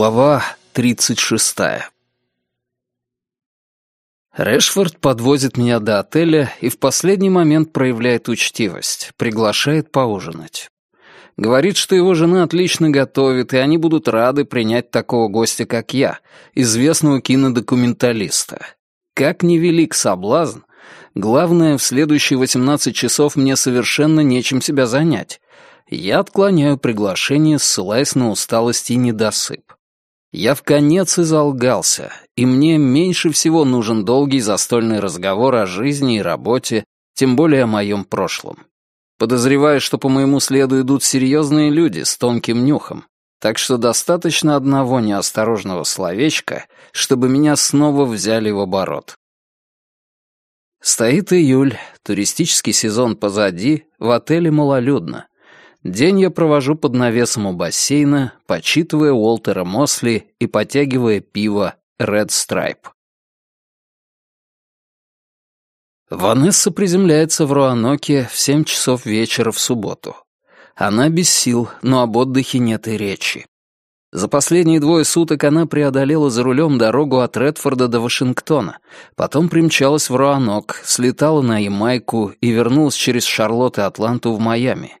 Глава 36 Решфорд подвозит меня до отеля и в последний момент проявляет учтивость, приглашает поужинать. Говорит, что его жена отлично готовит, и они будут рады принять такого гостя, как я, известного кинодокументалиста. Как невелик соблазн, главное, в следующие 18 часов мне совершенно нечем себя занять, я отклоняю приглашение, ссылаясь на усталость и недосып. Я в конец изолгался, и мне меньше всего нужен долгий застольный разговор о жизни и работе, тем более о моем прошлом. Подозреваю, что по моему следу идут серьезные люди с тонким нюхом, так что достаточно одного неосторожного словечка, чтобы меня снова взяли в оборот. Стоит июль, туристический сезон позади, в отеле малолюдно. День я провожу под навесом у бассейна, почитывая Уолтера Мосли и потягивая пиво Red Stripe. Ванесса приземляется в Руаноке в семь часов вечера в субботу. Она без сил, но об отдыхе нет и речи. За последние двое суток она преодолела за рулем дорогу от Редфорда до Вашингтона, потом примчалась в Руанок, слетала на Ямайку и вернулась через Шарлотт и Атланту в Майами.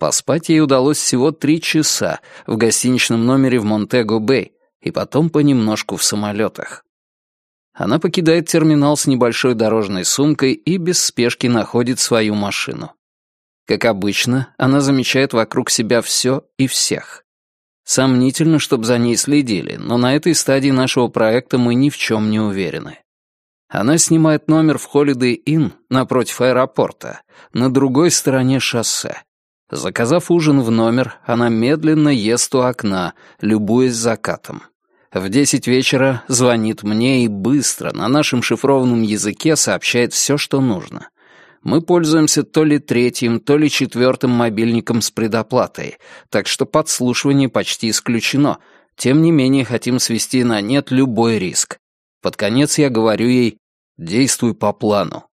Поспать ей удалось всего три часа в гостиничном номере в Монтего-Бэй и потом понемножку в самолетах. Она покидает терминал с небольшой дорожной сумкой и без спешки находит свою машину. Как обычно, она замечает вокруг себя все и всех. Сомнительно, чтобы за ней следили, но на этой стадии нашего проекта мы ни в чем не уверены. Она снимает номер в Holiday Inn напротив аэропорта, на другой стороне шоссе. Заказав ужин в номер, она медленно ест у окна, любуясь закатом. В десять вечера звонит мне и быстро на нашем шифрованном языке сообщает все, что нужно. Мы пользуемся то ли третьим, то ли четвертым мобильником с предоплатой, так что подслушивание почти исключено. Тем не менее, хотим свести на нет любой риск. Под конец я говорю ей «действуй по плану».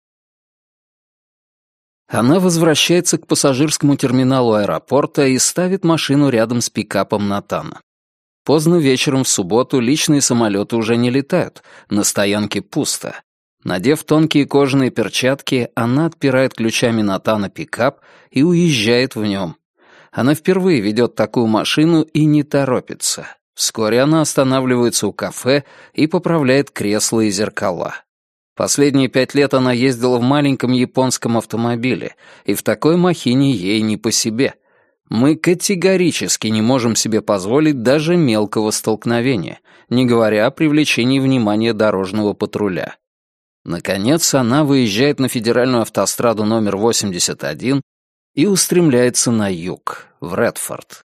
Она возвращается к пассажирскому терминалу аэропорта и ставит машину рядом с пикапом Натана. Поздно вечером в субботу личные самолеты уже не летают, на стоянке пусто. Надев тонкие кожаные перчатки, она отпирает ключами Натана пикап и уезжает в нем. Она впервые ведет такую машину и не торопится. Вскоре она останавливается у кафе и поправляет кресла и зеркала. Последние пять лет она ездила в маленьком японском автомобиле, и в такой махине ей не по себе. Мы категорически не можем себе позволить даже мелкого столкновения, не говоря о привлечении внимания дорожного патруля. Наконец, она выезжает на федеральную автостраду номер 81 и устремляется на юг, в Редфорд.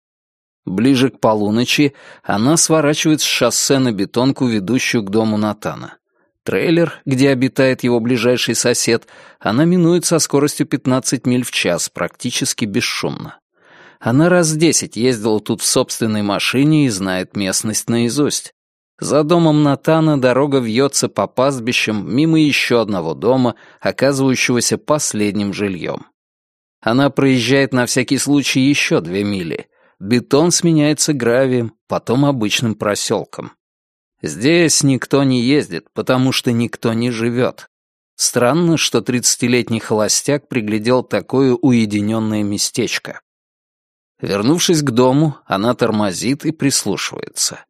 Ближе к полуночи она сворачивает с шоссе на бетонку, ведущую к дому Натана. Трейлер, где обитает его ближайший сосед, она минует со скоростью 15 миль в час, практически бесшумно. Она раз десять ездила тут в собственной машине и знает местность наизусть. За домом Натана дорога вьется по пастбищам мимо еще одного дома, оказывающегося последним жильем. Она проезжает на всякий случай еще две мили. Бетон сменяется гравием, потом обычным проселком. Здесь никто не ездит, потому что никто не живет. Странно, что тридцатилетний холостяк приглядел такое уединенное местечко. Вернувшись к дому, она тормозит и прислушивается.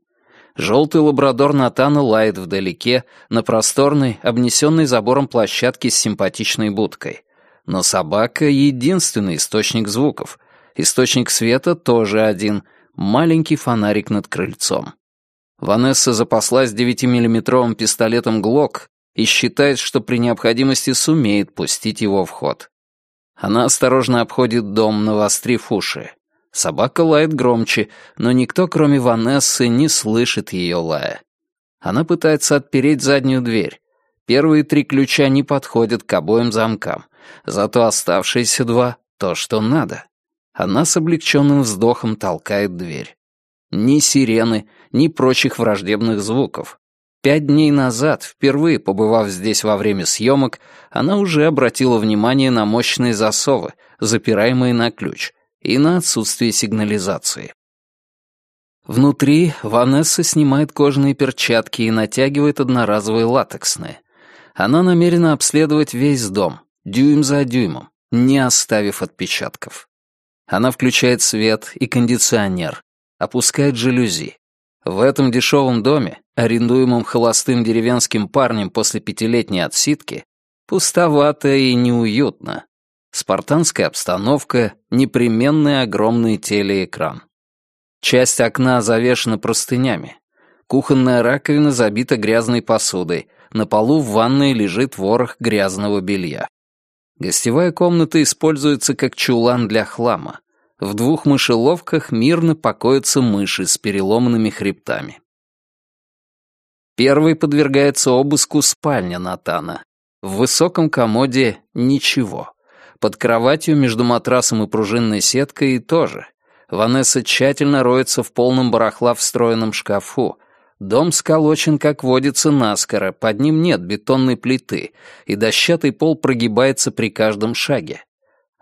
Желтый лабрадор Натана лает вдалеке, на просторной, обнесенной забором площадке с симпатичной будкой. Но собака — единственный источник звуков. Источник света тоже один — маленький фонарик над крыльцом. Ванесса запаслась 9-миллиметровым пистолетом «Глок» и считает, что при необходимости сумеет пустить его в ход. Она осторожно обходит дом, навострив уши. Собака лает громче, но никто, кроме Ванессы, не слышит ее лая. Она пытается отпереть заднюю дверь. Первые три ключа не подходят к обоим замкам, зато оставшиеся два — то, что надо. Она с облегченным вздохом толкает дверь. Ни сирены, ни прочих враждебных звуков. Пять дней назад, впервые побывав здесь во время съемок, она уже обратила внимание на мощные засовы, запираемые на ключ, и на отсутствие сигнализации. Внутри Ванесса снимает кожаные перчатки и натягивает одноразовые латексные. Она намерена обследовать весь дом, дюйм за дюймом, не оставив отпечатков. Она включает свет и кондиционер, опускает жалюзи. В этом дешевом доме, арендуемом холостым деревенским парнем после пятилетней отсидки, пустовато и неуютно. Спартанская обстановка, непременный огромный телеэкран. Часть окна завешена простынями. Кухонная раковина забита грязной посудой. На полу в ванной лежит ворох грязного белья. Гостевая комната используется как чулан для хлама. В двух мышеловках мирно покоятся мыши с переломанными хребтами. Первый подвергается обыску спальня Натана. В высоком комоде ничего. Под кроватью между матрасом и пружинной сеткой тоже. Ванесса тщательно роется в полном барахла встроенном шкафу. Дом сколочен, как водится, наскоро, под ним нет бетонной плиты, и дощатый пол прогибается при каждом шаге.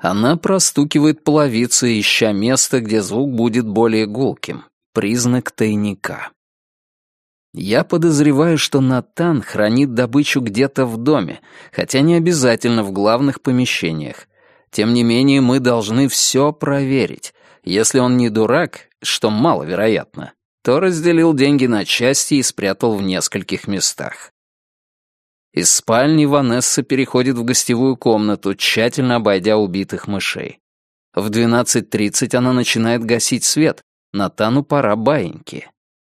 Она простукивает половицы, ища место, где звук будет более гулким. Признак тайника. Я подозреваю, что Натан хранит добычу где-то в доме, хотя не обязательно в главных помещениях. Тем не менее, мы должны все проверить. Если он не дурак, что маловероятно, то разделил деньги на части и спрятал в нескольких местах. Из спальни Ванесса переходит в гостевую комнату, тщательно обойдя убитых мышей. В 12.30 она начинает гасить свет. Натану пора баиньки.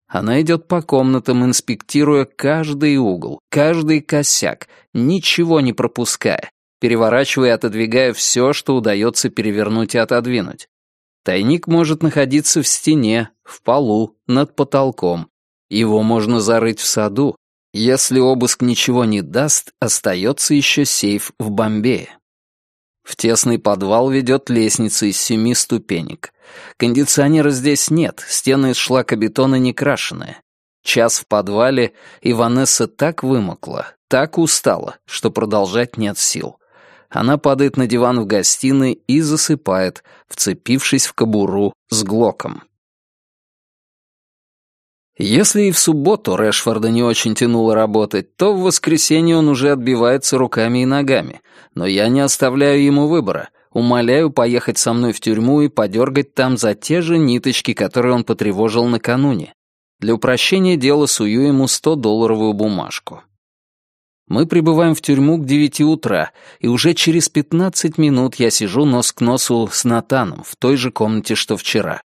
Она идет по комнатам, инспектируя каждый угол, каждый косяк, ничего не пропуская, переворачивая и отодвигая все, что удается перевернуть и отодвинуть. Тайник может находиться в стене, в полу, над потолком. Его можно зарыть в саду, если обыск ничего не даст, остается еще сейф в Бомбее. В тесный подвал ведет лестница из семи ступенек. Кондиционера здесь нет, стены из шлакобетона не крашеные. Час в подвале, и Ванесса так вымокла, так устала, что продолжать нет сил. Она падает на диван в гостиной и засыпает, вцепившись в кобуру с глоком. Если и в субботу Рэшфорда не очень тянуло работать, то в воскресенье он уже отбивается руками и ногами. Но я не оставляю ему выбора. Умоляю поехать со мной в тюрьму и подергать там за те же ниточки, которые он потревожил накануне. Для упрощения дела сую ему 100-долларовую бумажку. Мы прибываем в тюрьму к девяти утра, и уже через пятнадцать минут я сижу нос к носу с Натаном в той же комнате, что вчера.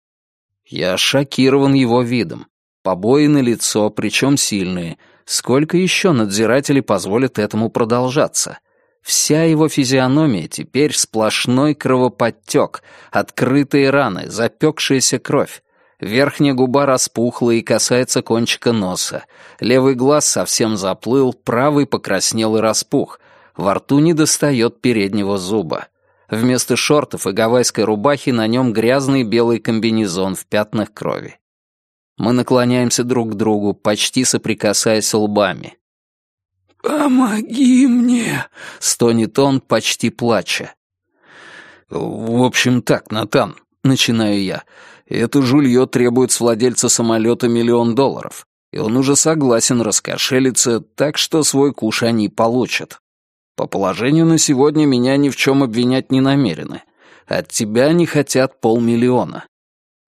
Я шокирован его видом. Побои на лицо, причем сильные. Сколько еще надзиратели позволят этому продолжаться? Вся его физиономия теперь сплошной кровоподтек, открытые раны, запекшаяся кровь. Верхняя губа распухла и касается кончика носа. Левый глаз совсем заплыл, правый покраснел и распух. Во рту не достает переднего зуба. Вместо шортов и гавайской рубахи на нем грязный белый комбинезон в пятнах крови. Мы наклоняемся друг к другу, почти соприкасаясь лбами. «Помоги мне!» — стонет он, почти плача. «В общем так, Натан», — начинаю я, — «это жулье требует с владельца самолета миллион долларов, и он уже согласен раскошелиться, так что свой куш они получат. По положению на сегодня меня ни в чем обвинять не намерены. От тебя они хотят полмиллиона.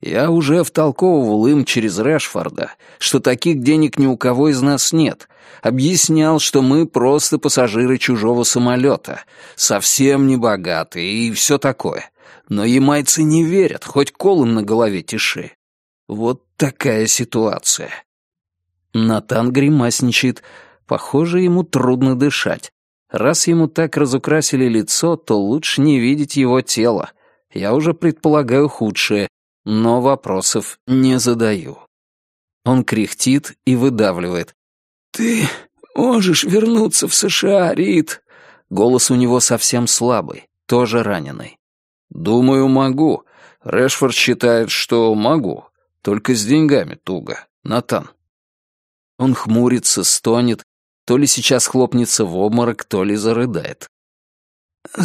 Я уже втолковывал им через Рэшфорда, что таких денег ни у кого из нас нет. Объяснял, что мы просто пассажиры чужого самолета, совсем не богатые и все такое. Но ямайцы не верят, хоть колом на голове тиши. Вот такая ситуация. Натан гримасничает. Похоже, ему трудно дышать. Раз ему так разукрасили лицо, то лучше не видеть его тело. Я уже предполагаю худшее, но вопросов не задаю. Он кряхтит и выдавливает. «Ты можешь вернуться в США, Рид?» Голос у него совсем слабый, тоже раненый. «Думаю, могу. Рэшфорд считает, что могу. Только с деньгами туго. Натан». Он хмурится, стонет, то ли сейчас хлопнется в обморок, то ли зарыдает.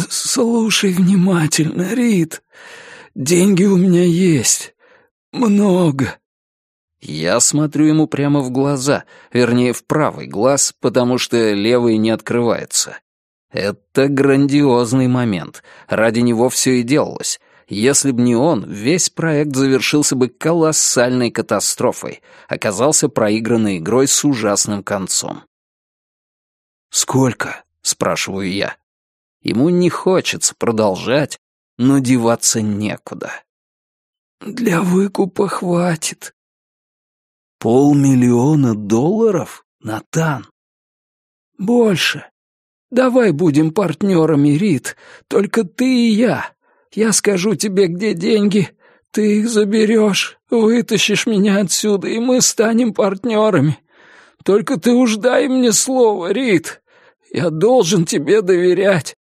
«Слушай внимательно, Рид. Деньги у меня есть. Много. Я смотрю ему прямо в глаза, вернее, в правый глаз, потому что левый не открывается. Это грандиозный момент. Ради него все и делалось. Если б не он, весь проект завершился бы колоссальной катастрофой, оказался проигранной игрой с ужасным концом. «Сколько?» — спрашиваю я. Ему не хочется продолжать, но деваться некуда. «Для выкупа хватит». «Полмиллиона долларов, Натан?» «Больше. Давай будем партнерами, Рит, только ты и я. Я скажу тебе, где деньги, ты их заберешь, вытащишь меня отсюда, и мы станем партнерами. Только ты уж дай мне слово, Рит. Я должен тебе доверять».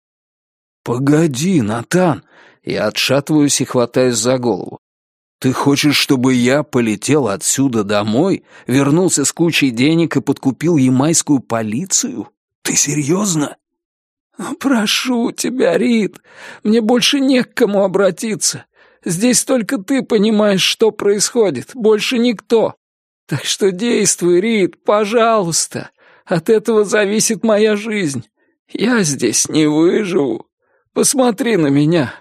«Погоди, Натан!» Я отшатываюсь и хватаюсь за голову. «Ты хочешь, чтобы я полетел отсюда домой, вернулся с кучей денег и подкупил ямайскую полицию? Ты серьезно?» «Прошу тебя, Рид, мне больше не к кому обратиться. Здесь только ты понимаешь, что происходит, больше никто. Так что действуй, Рид, пожалуйста. От этого зависит моя жизнь. Я здесь не выживу. Посмотри на меня.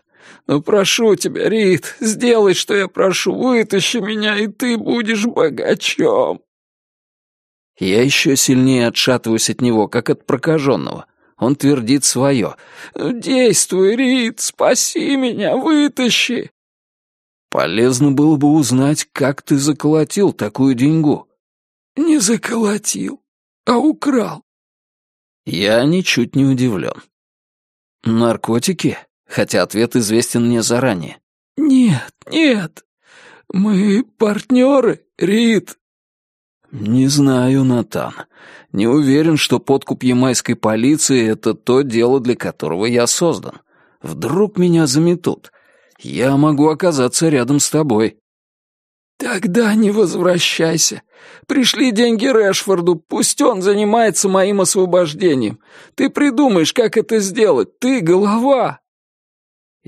Ну, прошу тебя, Рид, сделай, что я прошу, вытащи меня, и ты будешь богачом. Я еще сильнее отшатываюсь от него, как от прокаженного. Он твердит свое. «Действуй, Рид, спаси меня, вытащи!» «Полезно было бы узнать, как ты заколотил такую деньгу». «Не заколотил, а украл». Я ничуть не удивлен. «Наркотики?» Хотя ответ известен мне заранее. «Нет, нет, мы партнеры, Рид». «Не знаю, Натан. Не уверен, что подкуп ямайской полиции — это то дело, для которого я создан. Вдруг меня заметут. Я могу оказаться рядом с тобой». «Тогда не возвращайся. Пришли деньги Решфорду, пусть он занимается моим освобождением. Ты придумаешь, как это сделать, ты голова!»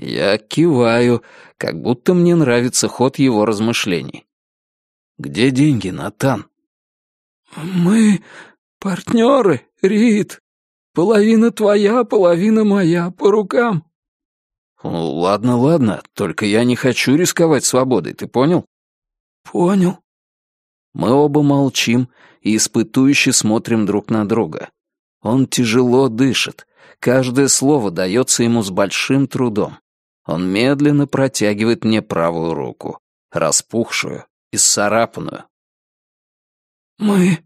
Я киваю, как будто мне нравится ход его размышлений. «Где деньги, Натан?» «Мы партнеры, Рид. Половина твоя, половина моя, по рукам». «Ладно, ладно, только я не хочу рисковать свободой, ты понял?» «Понял». Мы оба молчим и испытующе смотрим друг на друга. Он тяжело дышит, каждое слово дается ему с большим трудом. Он медленно протягивает мне правую руку, распухшую и сцарапанную. «Мы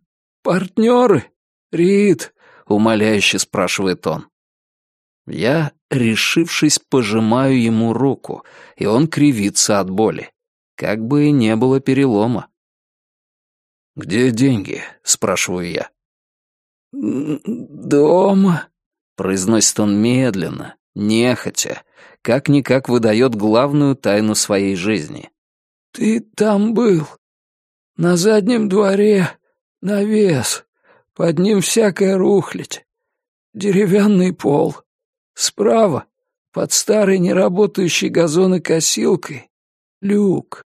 партнеры, Рид?» — умоляюще спрашивает он. Я, решившись, пожимаю ему руку, и он кривится от боли. Как бы и не было перелома. «Где деньги?» — спрашиваю я. «Дома», — произносит он медленно, нехотя, как-никак выдает главную тайну своей жизни. «Ты там был. На заднем дворе навес. Под ним всякая рухлядь. Деревянный пол. Справа, под старой неработающей газонокосилкой, люк.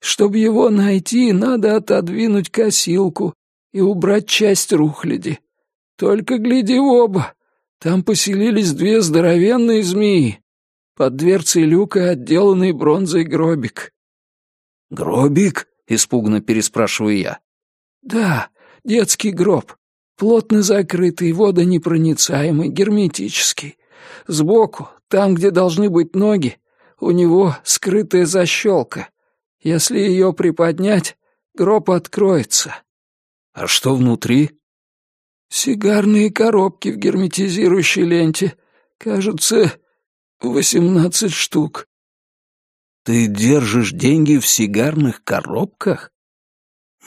Чтобы его найти, надо отодвинуть косилку и убрать часть рухляди. Только гляди в оба. Там поселились две здоровенные змеи. Под дверцей люка отделанный бронзой гробик. «Гробик?» — испуганно переспрашиваю я. «Да, детский гроб. Плотно закрытый, водонепроницаемый, герметический. Сбоку, там, где должны быть ноги, у него скрытая защелка. Если ее приподнять, гроб откроется». «А что внутри?» «Сигарные коробки в герметизирующей ленте. Кажется, восемнадцать штук». «Ты держишь деньги в сигарных коробках?»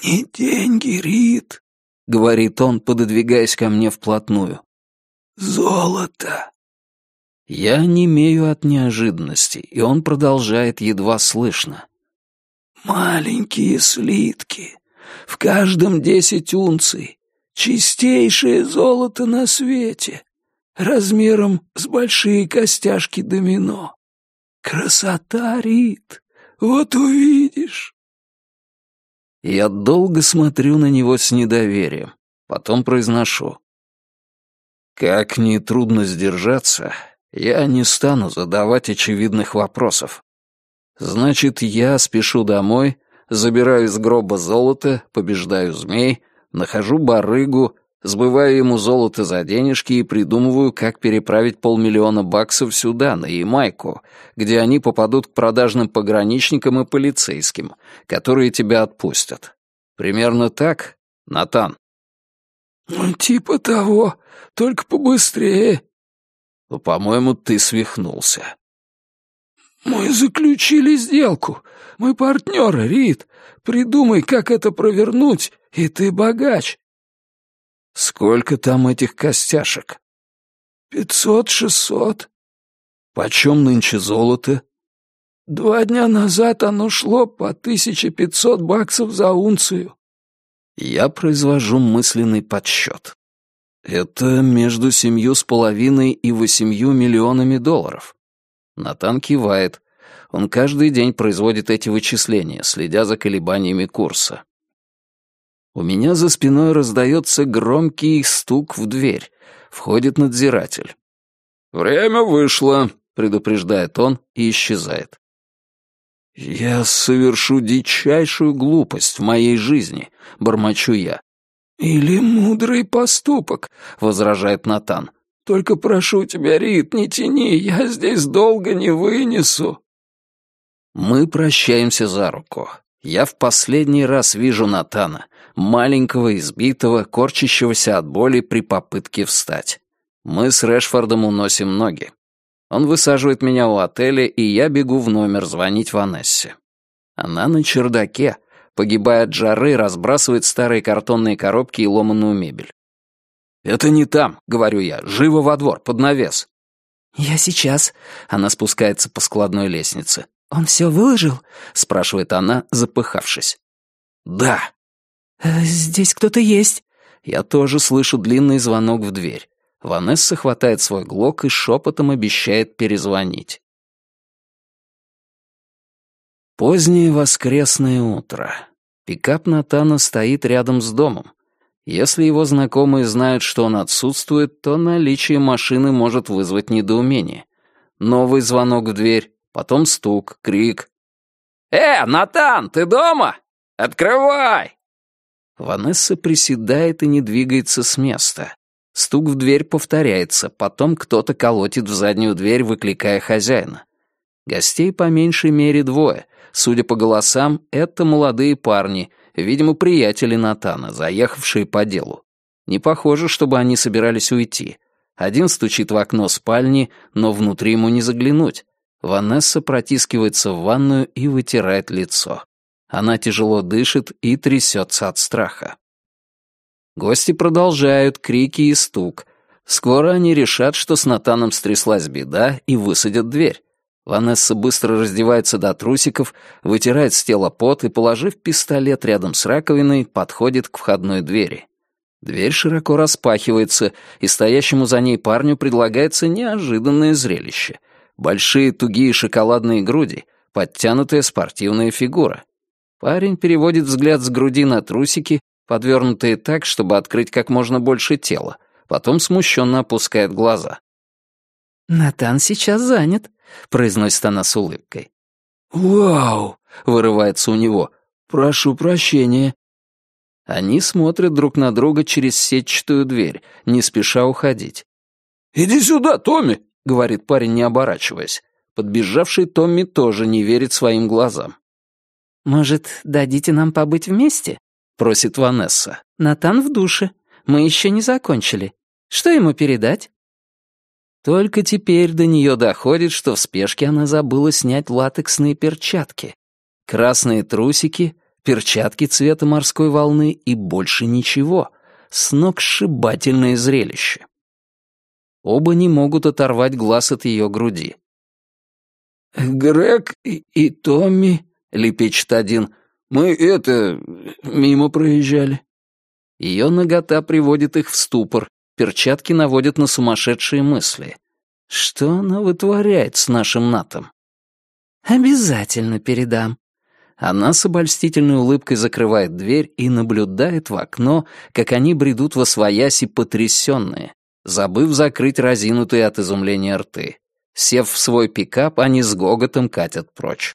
«Не деньги, Рит», — говорит он, пододвигаясь ко мне вплотную. «Золото». Я немею от неожиданности, и он продолжает едва слышно. «Маленькие слитки, в каждом десять унций, чистейшее золото на свете, размером с большие костяшки домино. Красота, Рит, вот увидишь». Я долго смотрю на него с недоверием, потом произношу. Как ни трудно сдержаться, я не стану задавать очевидных вопросов. Значит, я спешу домой, забираю из гроба золото, побеждаю змей, нахожу барыгу, сбываю ему золото за денежки и придумываю, как переправить полмиллиона баксов сюда, на Ямайку, где они попадут к продажным пограничникам и полицейским, которые тебя отпустят. Примерно так, Натан? «Ну, типа того, только побыстрее». Ну, «По-моему, ты свихнулся». «Мы заключили сделку. Мы партнеры, Рид. Придумай, как это провернуть, и ты богач». «Сколько там этих костяшек?» «Пятьсот-шестьсот». «Почем нынче золото?» «Два дня назад оно шло по тысяче пятьсот баксов за унцию». Я произвожу мысленный подсчет. Это между семью с половиной и восемью миллионами долларов. Натан кивает. Он каждый день производит эти вычисления, следя за колебаниями курса. У меня за спиной раздается громкий стук в дверь. Входит надзиратель. «Время вышло», — предупреждает он и исчезает. «Я совершу дичайшую глупость в моей жизни», — бормочу я. «Или мудрый поступок», — возражает Натан. «Только прошу тебя, Рит, не тяни, я здесь долго не вынесу». Мы прощаемся за руку. Я в последний раз вижу Натана, маленького, избитого, корчащегося от боли при попытке встать. Мы с Решфордом уносим ноги. Он высаживает меня у отеля, и я бегу в номер звонить Ванессе. Она на чердаке, погибая от жары, разбрасывает старые картонные коробки и ломаную мебель. «Это не там», — говорю я, — «живо во двор, под навес». «Я сейчас». Она спускается по складной лестнице. «Он все выложил?» — спрашивает она, запыхавшись. «Да». «Э, «Здесь кто-то есть». Я тоже слышу длинный звонок в дверь. Ванесса хватает свой глок и шепотом обещает перезвонить. Позднее воскресное утро. Пикап Натана стоит рядом с домом. Если его знакомые знают, что он отсутствует, то наличие машины может вызвать недоумение. Новый звонок в дверь, потом стук, крик. «Э, Натан, ты дома? Открывай!» Ванесса приседает и не двигается с места. Стук в дверь повторяется, потом кто-то колотит в заднюю дверь, выкликая хозяина. Гостей по меньшей мере двое. Судя по голосам, это молодые парни, видимо, приятели Натана, заехавшие по делу. Не похоже, чтобы они собирались уйти. Один стучит в окно спальни, но внутри ему не заглянуть. Ванесса протискивается в ванную и вытирает лицо. Она тяжело дышит и трясется от страха. Гости продолжают крики и стук. Скоро они решат, что с Натаном стряслась беда, и высадят дверь. Ванесса быстро раздевается до трусиков, вытирает с тела пот и, положив пистолет рядом с раковиной, подходит к входной двери. Дверь широко распахивается, и стоящему за ней парню предлагается неожиданное зрелище. Большие тугие шоколадные груди, подтянутая спортивная фигура. Парень переводит взгляд с груди на трусики подвернутые так, чтобы открыть как можно больше тела, потом смущенно опускает глаза. «Натан сейчас занят», — произносит она с улыбкой. «Вау!» — вырывается у него. «Прошу прощения». Они смотрят друг на друга через сетчатую дверь, не спеша уходить. «Иди сюда, Томми!» — говорит парень, не оборачиваясь. Подбежавший Томми тоже не верит своим глазам. «Может, дадите нам побыть вместе?» просит Ванесса. «Натан в душе. Мы еще не закончили. Что ему передать?» Только теперь до нее доходит, что в спешке она забыла снять латексные перчатки. Красные трусики, перчатки цвета морской волны и больше ничего. Сногсшибательное зрелище. Оба не могут оторвать глаз от ее груди. «Грег и, и Томми», — лепечет один, мы это... мимо проезжали». Ее нагота приводит их в ступор, перчатки наводят на сумасшедшие мысли. Что она вытворяет с нашим Натом? «Обязательно передам». Она с обольстительной улыбкой закрывает дверь и наблюдает в окно, как они бредут во свояси потрясенные, забыв закрыть разинутые от изумления рты. Сев в свой пикап, они с гоготом катят прочь.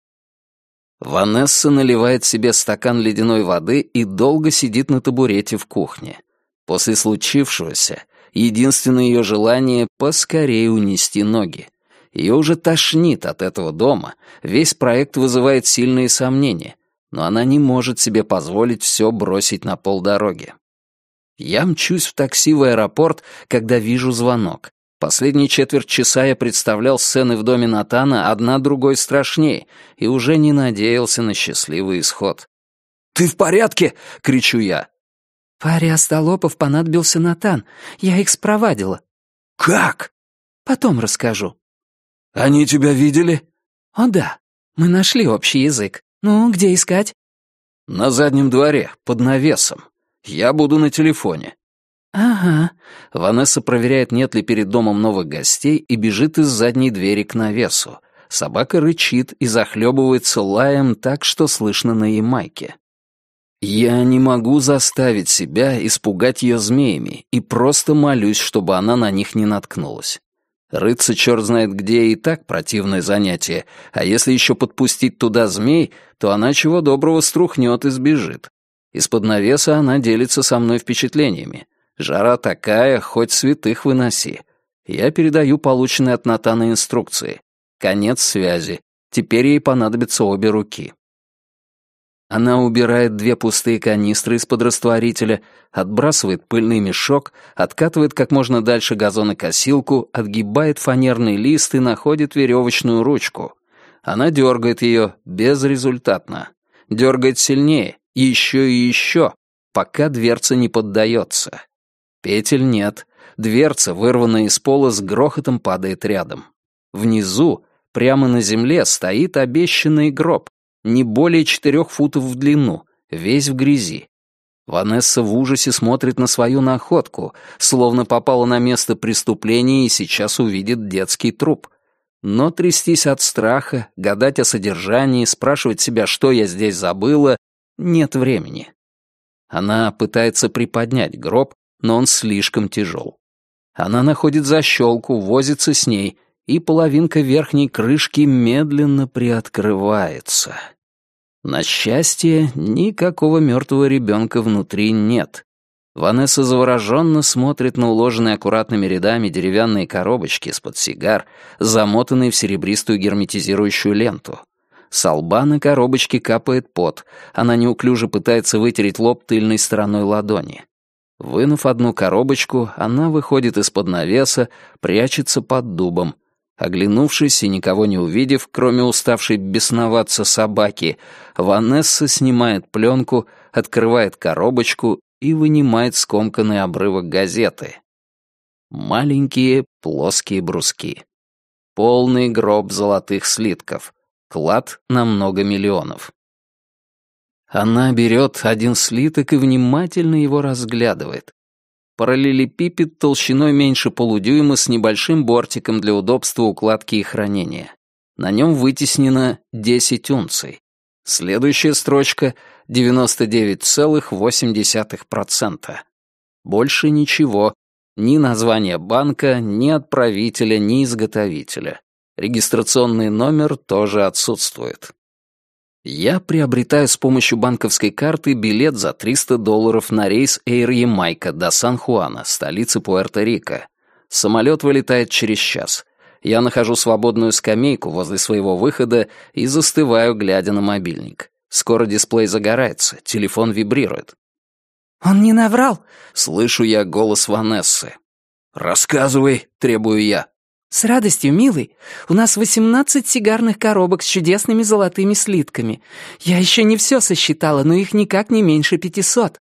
Ванесса наливает себе стакан ледяной воды и долго сидит на табурете в кухне. После случившегося, единственное ее желание — поскорее унести ноги. Ее уже тошнит от этого дома, весь проект вызывает сильные сомнения, но она не может себе позволить все бросить на полдороги. Я мчусь в такси в аэропорт, когда вижу звонок. Последние четверть часа я представлял сцены в доме Натана одна другой страшнее и уже не надеялся на счастливый исход. «Ты в порядке?» — кричу я. «Паре остолопов понадобился Натан. Я их спровадила». «Как?» «Потом расскажу». «Они тебя видели?» «О да, мы нашли общий язык. Ну, где искать?» «На заднем дворе, под навесом. Я буду на телефоне». «Ага». Ванесса проверяет, нет ли перед домом новых гостей, и бежит из задней двери к навесу. Собака рычит и захлебывается лаем так, что слышно на Ямайке. Я не могу заставить себя испугать ее змеями и просто молюсь, чтобы она на них не наткнулась. Рыться черт знает где и так противное занятие, а если еще подпустить туда змей, то она чего доброго струхнет и сбежит. Из-под навеса она делится со мной впечатлениями. Жара такая, хоть святых выноси. Я передаю полученные от Натана инструкции. Конец связи. Теперь ей понадобятся обе руки. Она убирает две пустые канистры из-под растворителя, отбрасывает пыльный мешок, откатывает как можно дальше газонокосилку, отгибает фанерный лист и находит веревочную ручку. Она дергает ее безрезультатно. Дергает сильнее, еще и еще, пока дверца не поддается. Петель нет. Дверца, вырванная из пола, с грохотом падает рядом. Внизу, прямо на земле, стоит обещанный гроб, не более четырех футов в длину, весь в грязи. Ванесса в ужасе смотрит на свою находку, словно попала на место преступления и сейчас увидит детский труп. Но трястись от страха, гадать о содержании, спрашивать себя, что я здесь забыла, нет времени. Она пытается приподнять гроб, но он слишком тяжел. Она находит защелку, возится с ней, и половинка верхней крышки медленно приоткрывается. На счастье, никакого мертвого ребенка внутри нет. Ванесса завороженно смотрит на уложенные аккуратными рядами деревянные коробочки из-под сигар, замотанные в серебристую герметизирующую ленту. С лба на коробочке капает пот. Она неуклюже пытается вытереть лоб тыльной стороной ладони. Вынув одну коробочку, она выходит из-под навеса, прячется под дубом. Оглянувшись и никого не увидев, кроме уставшей бесноваться собаки, Ванесса снимает пленку, открывает коробочку и вынимает скомканный обрывок газеты. Маленькие плоские бруски. Полный гроб золотых слитков. Клад на много миллионов. Она берет один слиток и внимательно его разглядывает. Параллелепипед толщиной меньше полудюйма с небольшим бортиком для удобства укладки и хранения. На нем вытеснено 10 унций. Следующая строчка — 99,8%. Больше ничего. Ни названия банка, ни отправителя, ни изготовителя. Регистрационный номер тоже отсутствует. Я приобретаю с помощью банковской карты билет за 300 долларов на рейс Air Ямайка до Сан-Хуана, столицы Пуэрто-Рико. Самолет вылетает через час. Я нахожу свободную скамейку возле своего выхода и застываю, глядя на мобильник. Скоро дисплей загорается, телефон вибрирует. «Он не наврал?» — слышу я голос Ванессы. «Рассказывай», — требую я. «С радостью, милый. У нас восемнадцать сигарных коробок с чудесными золотыми слитками. Я еще не все сосчитала, но их никак не меньше пятисот».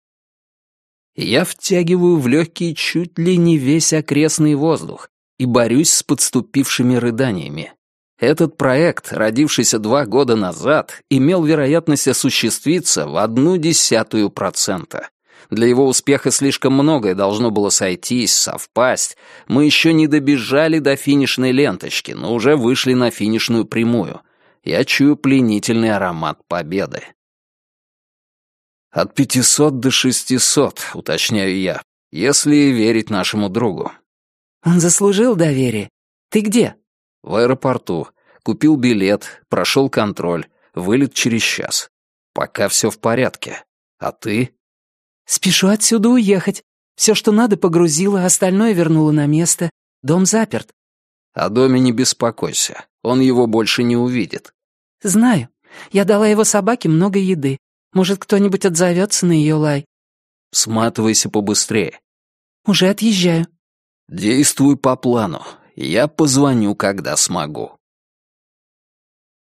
Я втягиваю в легкий чуть ли не весь окрестный воздух и борюсь с подступившими рыданиями. Этот проект, родившийся два года назад, имел вероятность осуществиться в одну десятую процента. Для его успеха слишком многое должно было сойтись, совпасть. Мы еще не добежали до финишной ленточки, но уже вышли на финишную прямую. Я чую пленительный аромат победы. От пятисот до шестисот, уточняю я, если верить нашему другу. Он заслужил доверие. Ты где? В аэропорту. Купил билет, прошел контроль, вылет через час. Пока все в порядке. А ты? Спешу отсюда уехать. Все, что надо, погрузила, остальное вернула на место. Дом заперт. О доме не беспокойся. Он его больше не увидит. Знаю. Я дала его собаке много еды. Может, кто-нибудь отзовется на ее лай. Сматывайся побыстрее. Уже отъезжаю. Действуй по плану. Я позвоню, когда смогу.